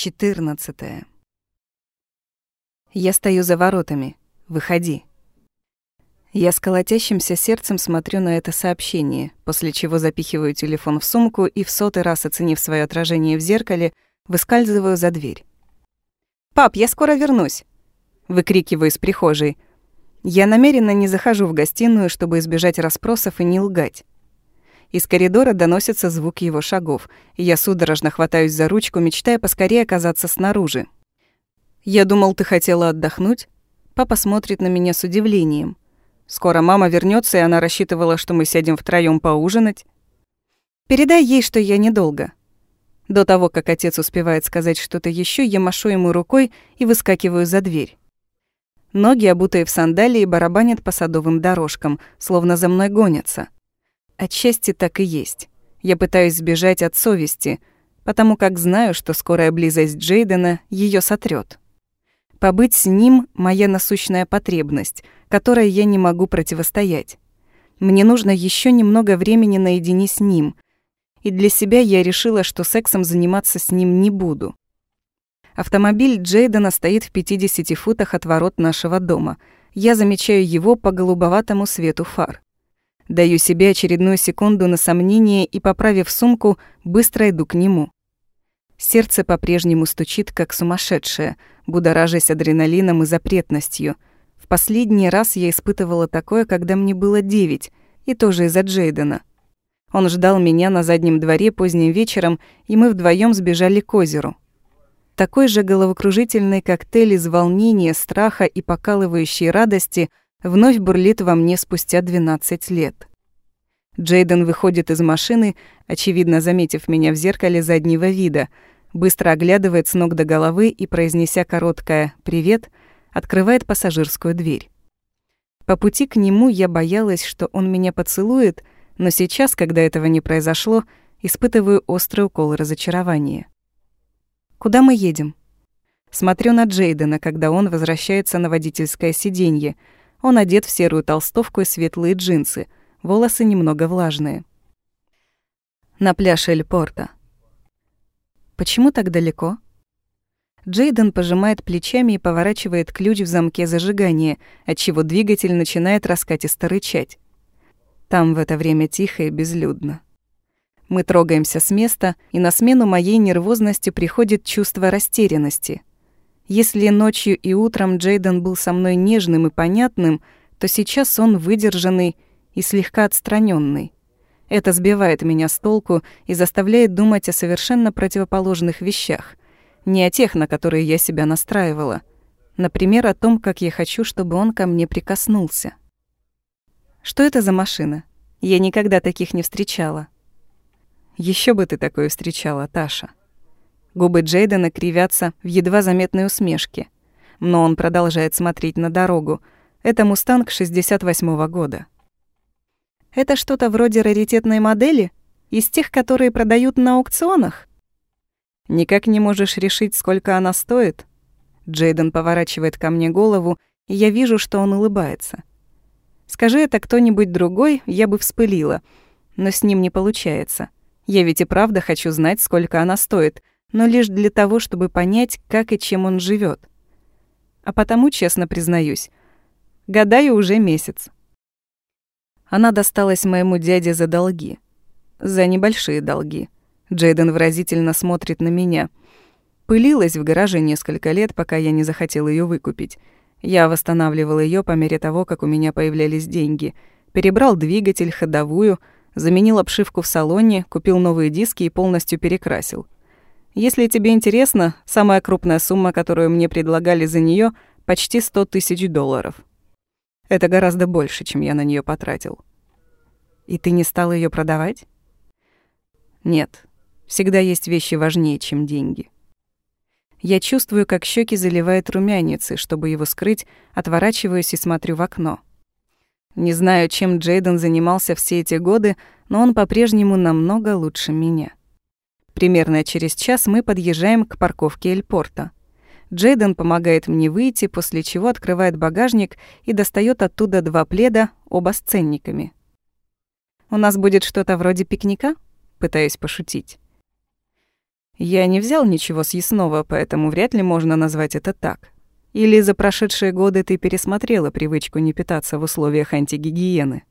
14. Я стою за воротами. Выходи. Я с колотящимся сердцем смотрю на это сообщение, после чего запихиваю телефон в сумку и в сотый раз, оценив свое отражение в зеркале, выскальзываю за дверь. «Пап, я скоро вернусь!» Выкрикиваю из прихожей. Я намеренно не захожу в гостиную, чтобы избежать расспросов и не лгать. Из коридора доносится звук его шагов, я судорожно хватаюсь за ручку, мечтая поскорее оказаться снаружи. «Я думал, ты хотела отдохнуть?» Папа смотрит на меня с удивлением. Скоро мама вернется, и она рассчитывала, что мы сядем втроём поужинать. «Передай ей, что я недолго». До того, как отец успевает сказать что-то еще, я машу ему рукой и выскакиваю за дверь. Ноги, обутые в сандалии, барабанят по садовым дорожкам, словно за мной гонятся. Отчасти так и есть. Я пытаюсь сбежать от совести, потому как знаю, что скорая близость Джейдена ее сотрет. Побыть с ним — моя насущная потребность, которой я не могу противостоять. Мне нужно еще немного времени наедине с ним, и для себя я решила, что сексом заниматься с ним не буду. Автомобиль Джейдена стоит в 50 футах от ворот нашего дома. Я замечаю его по голубоватому свету фар. Даю себе очередную секунду на сомнение и, поправив сумку, быстро иду к нему. Сердце по-прежнему стучит, как сумасшедшее, будоражась адреналином и запретностью. В последний раз я испытывала такое, когда мне было девять, и тоже из-за Джейдена. Он ждал меня на заднем дворе поздним вечером, и мы вдвоем сбежали к озеру. Такой же головокружительный коктейль из волнения, страха и покалывающей радости вновь бурлит во мне спустя 12 лет. Джейден выходит из машины, очевидно заметив меня в зеркале заднего вида, быстро оглядывает с ног до головы и, произнеся короткое «привет», открывает пассажирскую дверь. По пути к нему я боялась, что он меня поцелует, но сейчас, когда этого не произошло, испытываю острый укол разочарования. «Куда мы едем?» Смотрю на Джейдена, когда он возвращается на водительское сиденье — он одет в серую толстовку и светлые джинсы, волосы немного влажные. На пляж Эль-Порта. Почему так далеко? Джейден пожимает плечами и поворачивает ключ в замке зажигания, отчего двигатель начинает раскатисто рычать. Там в это время тихо и безлюдно. Мы трогаемся с места, и на смену моей нервозности приходит чувство растерянности — если ночью и утром Джейден был со мной нежным и понятным, то сейчас он выдержанный и слегка отстраненный. Это сбивает меня с толку и заставляет думать о совершенно противоположных вещах. Не о тех, на которые я себя настраивала. Например, о том, как я хочу, чтобы он ко мне прикоснулся. Что это за машина? Я никогда таких не встречала. Еще бы ты такое встречала, Таша. Губы Джейдена кривятся в едва заметной усмешке. Но он продолжает смотреть на дорогу. Это «Мустанг» 68-го года. Это что-то вроде раритетной модели? Из тех, которые продают на аукционах? Никак не можешь решить, сколько она стоит? Джейден поворачивает ко мне голову, и я вижу, что он улыбается. Скажи это кто-нибудь другой, я бы вспылила. Но с ним не получается. Я ведь и правда хочу знать, сколько она стоит, но лишь для того, чтобы понять, как и чем он живет. А потому, честно признаюсь, гадаю уже месяц. Она досталась моему дяде за долги. За небольшие долги. Джейден выразительно смотрит на меня. Пылилась в гараже несколько лет, пока я не захотел ее выкупить. Я восстанавливал ее по мере того, как у меня появлялись деньги. Перебрал двигатель, ходовую, заменил обшивку в салоне, купил новые диски и полностью перекрасил. Если тебе интересно, самая крупная сумма, которую мне предлагали за нее, почти 100 тысяч долларов. Это гораздо больше, чем я на нее потратил. И ты не стал ее продавать? Нет. Всегда есть вещи важнее, чем деньги. Я чувствую, как щеки заливает румянец, и чтобы его скрыть, отворачиваюсь и смотрю в окно. Не знаю, чем Джейден занимался все эти годы, но он по-прежнему намного лучше меня. Примерно через час мы подъезжаем к парковке Эльпорта. Джейден помогает мне выйти, после чего открывает багажник и достает оттуда два пледа, оба с ценниками. «У нас будет что-то вроде пикника?» Пытаюсь пошутить. Я не взял ничего съестного, поэтому вряд ли можно назвать это так. Или за прошедшие годы ты пересмотрела привычку не питаться в условиях антигигиены?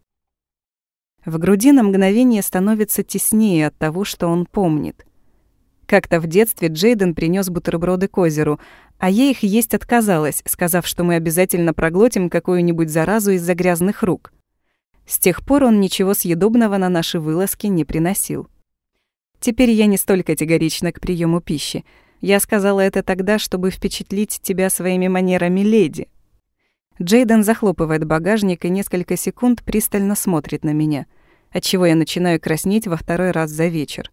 В груди на мгновение становится теснее от того, что он помнит. Как-то в детстве Джейден принес бутерброды к озеру, а я их есть отказалась, сказав, что мы обязательно проглотим какую-нибудь заразу из-за грязных рук. С тех пор он ничего съедобного на наши вылазки не приносил. Теперь я не столь категорична к приему пищи. Я сказала это тогда, чтобы впечатлить тебя своими манерами леди. Джейден захлопывает багажник и несколько секунд пристально смотрит на меня, отчего я начинаю краснеть во второй раз за вечер.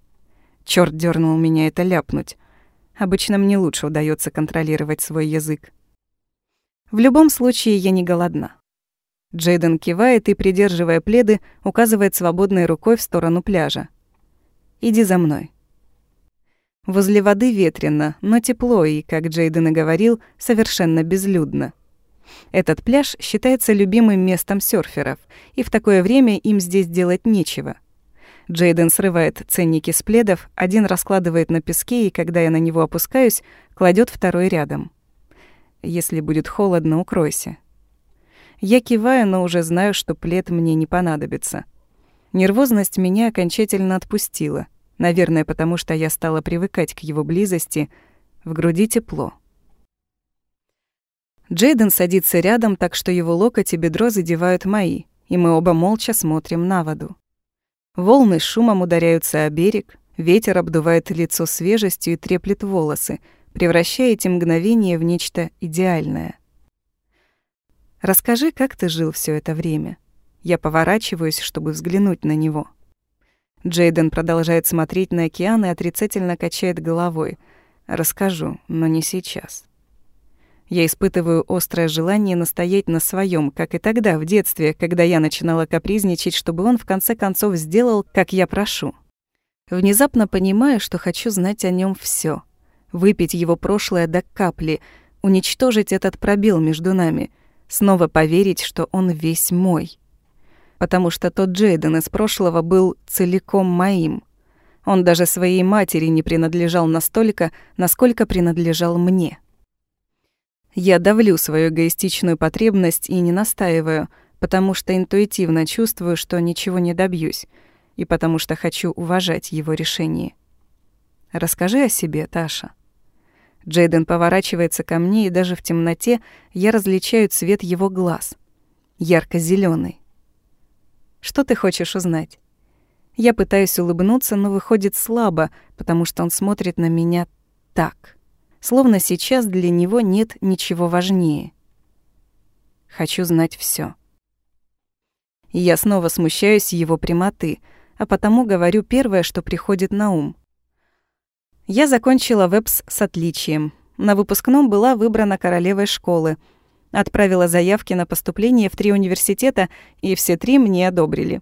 Чёрт дернул меня это ляпнуть. Обычно мне лучше удается контролировать свой язык. В любом случае, я не голодна. Джейден кивает и, придерживая пледы, указывает свободной рукой в сторону пляжа. «Иди за мной». Возле воды ветрено, но тепло и, как Джейден и говорил, совершенно безлюдно. Этот пляж считается любимым местом серферов, и в такое время им здесь делать нечего. Джейден срывает ценники с пледов, один раскладывает на песке, и когда я на него опускаюсь, кладет второй рядом. «Если будет холодно, укройся». Я киваю, но уже знаю, что плед мне не понадобится. Нервозность меня окончательно отпустила. Наверное, потому что я стала привыкать к его близости. В груди тепло. Джейден садится рядом, так что его локоть и бедро задевают мои, и мы оба молча смотрим на воду. Волны шумом ударяются о берег, ветер обдувает лицо свежестью и треплет волосы, превращая эти мгновения в нечто идеальное. «Расскажи, как ты жил все это время?» Я поворачиваюсь, чтобы взглянуть на него. Джейден продолжает смотреть на океан и отрицательно качает головой. «Расскажу, но не сейчас». Я испытываю острое желание настоять на своем, как и тогда, в детстве, когда я начинала капризничать, чтобы он в конце концов сделал, как я прошу. Внезапно понимаю, что хочу знать о нем все, Выпить его прошлое до капли, уничтожить этот пробел между нами, снова поверить, что он весь мой. Потому что тот Джейден из прошлого был целиком моим. Он даже своей матери не принадлежал настолько, насколько принадлежал мне. Я давлю свою эгоистичную потребность и не настаиваю, потому что интуитивно чувствую, что ничего не добьюсь, и потому что хочу уважать его решение. Расскажи о себе, Таша. Джейден поворачивается ко мне, и даже в темноте я различаю цвет его глаз. ярко зеленый Что ты хочешь узнать? Я пытаюсь улыбнуться, но выходит слабо, потому что он смотрит на меня так словно сейчас для него нет ничего важнее. Хочу знать все. Я снова смущаюсь его прямоты, а потому говорю первое, что приходит на ум. Я закончила вебс с отличием. На выпускном была выбрана королевой школы. Отправила заявки на поступление в три университета, и все три мне одобрили.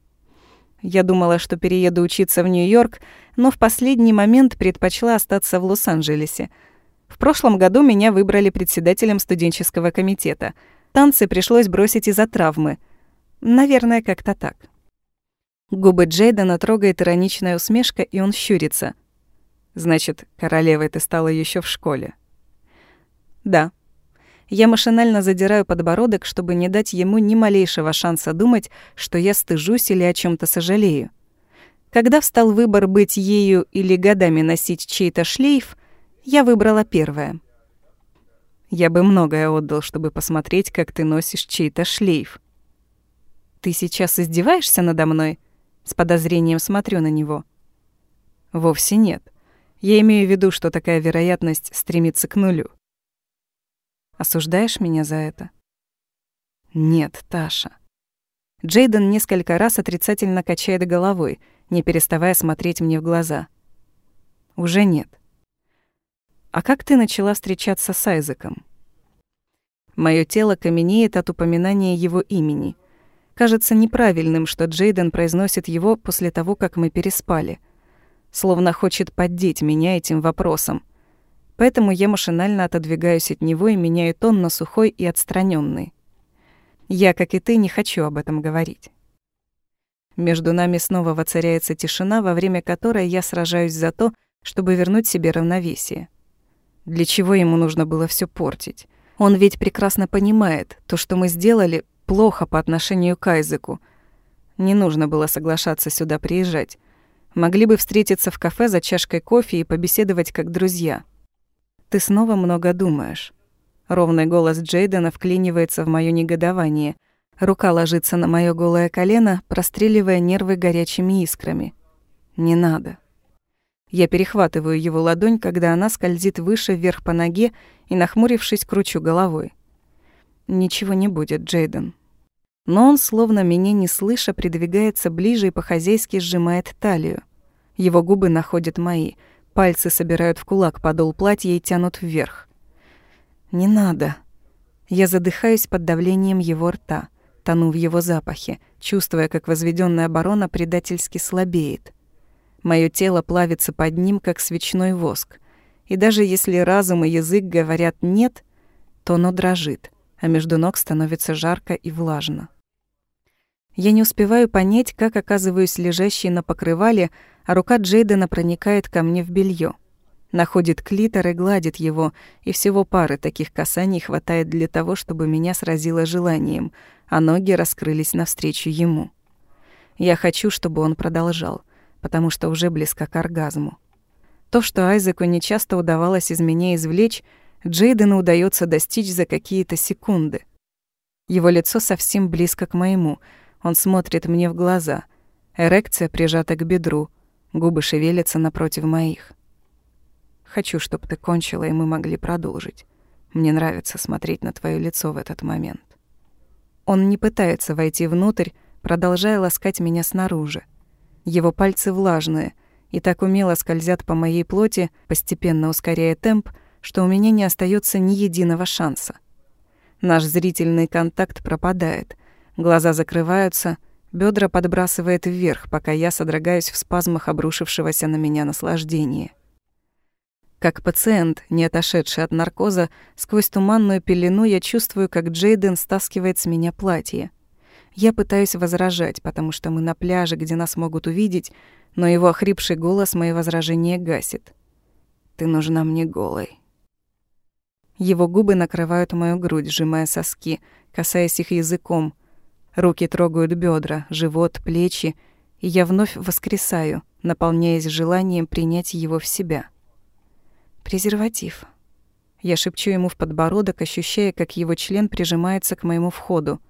Я думала, что перееду учиться в Нью-Йорк, но в последний момент предпочла остаться в Лос-Анджелесе — в прошлом году меня выбрали председателем студенческого комитета. Танцы пришлось бросить из-за травмы. Наверное, как-то так. Губы Джейдена трогает ироничная усмешка, и он щурится. «Значит, королевой ты стала еще в школе?» «Да». Я машинально задираю подбородок, чтобы не дать ему ни малейшего шанса думать, что я стыжусь или о чем то сожалею. Когда встал выбор быть ею или годами носить чей-то шлейф, я выбрала первое. Я бы многое отдал, чтобы посмотреть, как ты носишь чей-то шлейф. Ты сейчас издеваешься надо мной? С подозрением смотрю на него. Вовсе нет. Я имею в виду, что такая вероятность стремится к нулю. Осуждаешь меня за это? Нет, Таша. Джейден несколько раз отрицательно качает головой, не переставая смотреть мне в глаза. Уже нет. «А как ты начала встречаться с Айзеком?» Моё тело каменеет от упоминания его имени. Кажется неправильным, что Джейден произносит его после того, как мы переспали. Словно хочет поддеть меня этим вопросом. Поэтому я машинально отодвигаюсь от него и меняю тон на сухой и отстраненный. Я, как и ты, не хочу об этом говорить. Между нами снова воцаряется тишина, во время которой я сражаюсь за то, чтобы вернуть себе равновесие. Для чего ему нужно было все портить? Он ведь прекрасно понимает, то, что мы сделали, плохо по отношению к Айзеку. Не нужно было соглашаться сюда приезжать. Могли бы встретиться в кафе за чашкой кофе и побеседовать как друзья. Ты снова много думаешь. Ровный голос Джейдена вклинивается в моё негодование. Рука ложится на моё голое колено, простреливая нервы горячими искрами. Не надо. Я перехватываю его ладонь, когда она скользит выше вверх по ноге и, нахмурившись, кручу головой. Ничего не будет, Джейден. Но он, словно меня не слыша, придвигается ближе и по-хозяйски сжимает талию. Его губы находят мои, пальцы собирают в кулак подол платья и тянут вверх. «Не надо». Я задыхаюсь под давлением его рта, тону в его запахе, чувствуя, как возведенная оборона предательски слабеет. Моё тело плавится под ним, как свечной воск. И даже если разум и язык говорят «нет», то оно дрожит, а между ног становится жарко и влажно. Я не успеваю понять, как оказываюсь лежащей на покрывале, а рука Джейдена проникает ко мне в белье находит клитор и гладит его, и всего пары таких касаний хватает для того, чтобы меня сразило желанием, а ноги раскрылись навстречу ему. Я хочу, чтобы он продолжал, потому что уже близко к оргазму. То, что Айзеку нечасто удавалось из меня извлечь, Джейдену удается достичь за какие-то секунды. Его лицо совсем близко к моему, он смотрит мне в глаза, эрекция прижата к бедру, губы шевелятся напротив моих. Хочу, чтобы ты кончила, и мы могли продолжить. Мне нравится смотреть на твое лицо в этот момент. Он не пытается войти внутрь, продолжая ласкать меня снаружи. Его пальцы влажные и так умело скользят по моей плоти, постепенно ускоряя темп, что у меня не остается ни единого шанса. Наш зрительный контакт пропадает, глаза закрываются, бедра подбрасывает вверх, пока я содрогаюсь в спазмах обрушившегося на меня наслаждения. Как пациент, не отошедший от наркоза, сквозь туманную пелену я чувствую, как Джейден стаскивает с меня платье. Я пытаюсь возражать, потому что мы на пляже, где нас могут увидеть, но его охрипший голос мои возражения гасит. «Ты нужна мне голой». Его губы накрывают мою грудь, сжимая соски, касаясь их языком. Руки трогают бедра, живот, плечи, и я вновь воскресаю, наполняясь желанием принять его в себя. Презерватив. Я шепчу ему в подбородок, ощущая, как его член прижимается к моему входу.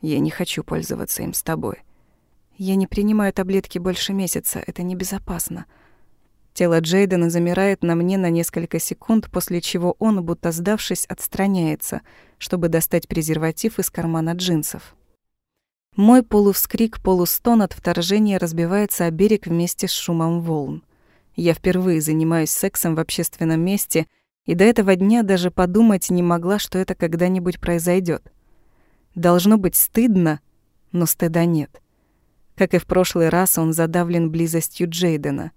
Я не хочу пользоваться им с тобой. Я не принимаю таблетки больше месяца, это небезопасно. Тело Джейдена замирает на мне на несколько секунд, после чего он, будто сдавшись, отстраняется, чтобы достать презерватив из кармана джинсов. Мой полувскрик, полустон от вторжения разбивается о берег вместе с шумом волн. Я впервые занимаюсь сексом в общественном месте, и до этого дня даже подумать не могла, что это когда-нибудь произойдет. Должно быть стыдно, но стыда нет. Как и в прошлый раз, он задавлен близостью Джейдена.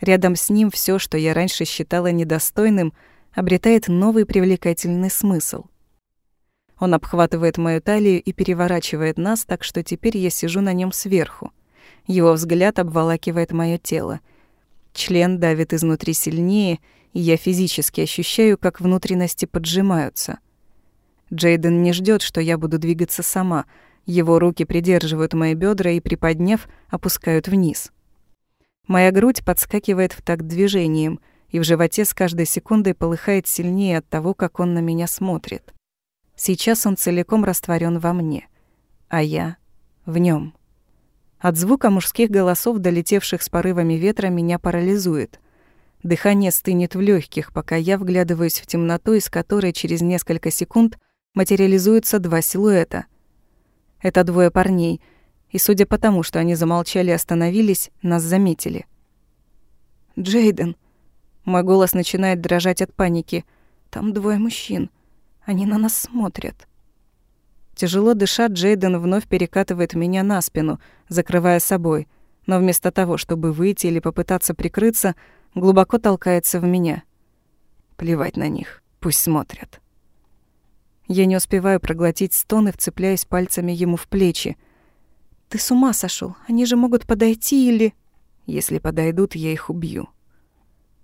Рядом с ним все, что я раньше считала недостойным, обретает новый привлекательный смысл. Он обхватывает мою талию и переворачивает нас, так что теперь я сижу на нем сверху. Его взгляд обволакивает мое тело — Член давит изнутри сильнее, и я физически ощущаю, как внутренности поджимаются. Джейден не ждет, что я буду двигаться сама. Его руки придерживают мои бедра и, приподняв, опускают вниз. Моя грудь подскакивает в такт движением, и в животе с каждой секундой полыхает сильнее от того, как он на меня смотрит. Сейчас он целиком растворен во мне, а я в нем. От звука мужских голосов, долетевших с порывами ветра, меня парализует. Дыхание стынет в легких, пока я вглядываюсь в темноту, из которой через несколько секунд материализуются два силуэта. Это двое парней, и судя по тому, что они замолчали и остановились, нас заметили. «Джейден!» Мой голос начинает дрожать от паники. «Там двое мужчин. Они на нас смотрят». Тяжело дыша, Джейден вновь перекатывает меня на спину, закрывая собой, но вместо того, чтобы выйти или попытаться прикрыться, глубоко толкается в меня. Плевать на них, пусть смотрят. Я не успеваю проглотить стоны, вцепляясь пальцами ему в плечи. «Ты с ума сошел? Они же могут подойти или...» «Если подойдут, я их убью».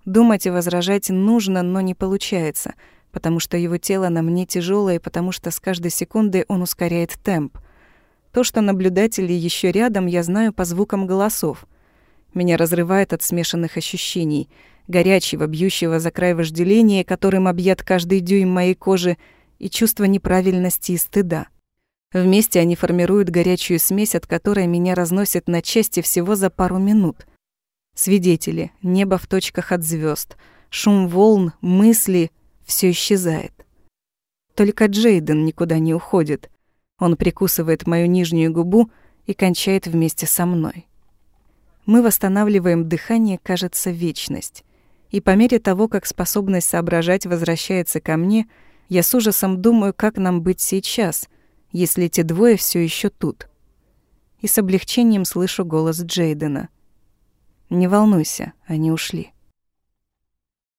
Думать и возражать нужно, но не получается, потому что его тело на мне тяжелое, потому что с каждой секундой он ускоряет темп. То, что наблюдатели еще рядом, я знаю по звукам голосов. Меня разрывает от смешанных ощущений, горячего, бьющего за край вожделения, которым объят каждый дюйм моей кожи, и чувство неправильности и стыда. Вместе они формируют горячую смесь, от которой меня разносит на части всего за пару минут — Свидетели, небо в точках от звезд, шум волн, мысли — все исчезает. Только Джейден никуда не уходит. Он прикусывает мою нижнюю губу и кончает вместе со мной. Мы восстанавливаем дыхание, кажется, вечность. И по мере того, как способность соображать возвращается ко мне, я с ужасом думаю, как нам быть сейчас, если те двое все еще тут. И с облегчением слышу голос Джейдена — не волнуйся, они ушли.